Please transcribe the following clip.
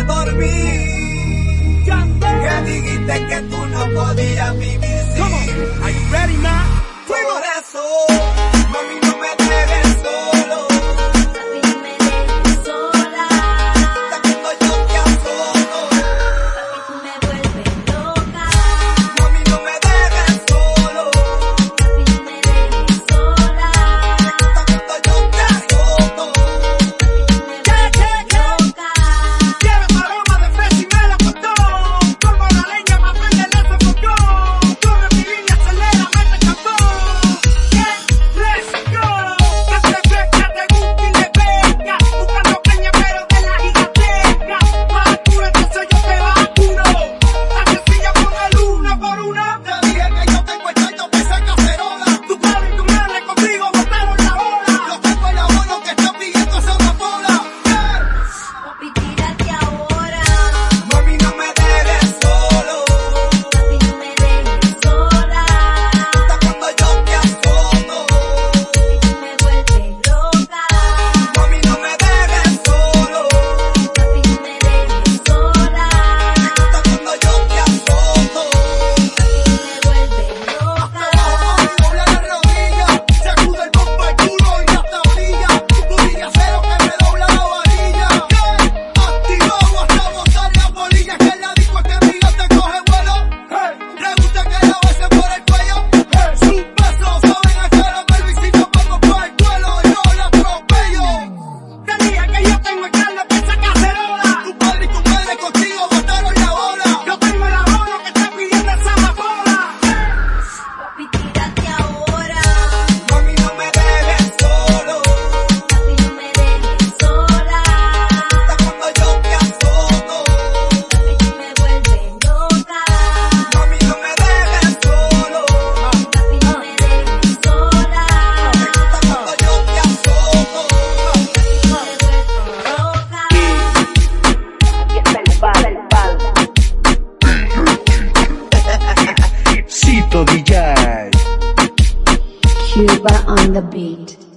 me dormí. Que dijiste que tú no podías vivir. Come on. Are you ready now? Cuba on the beat.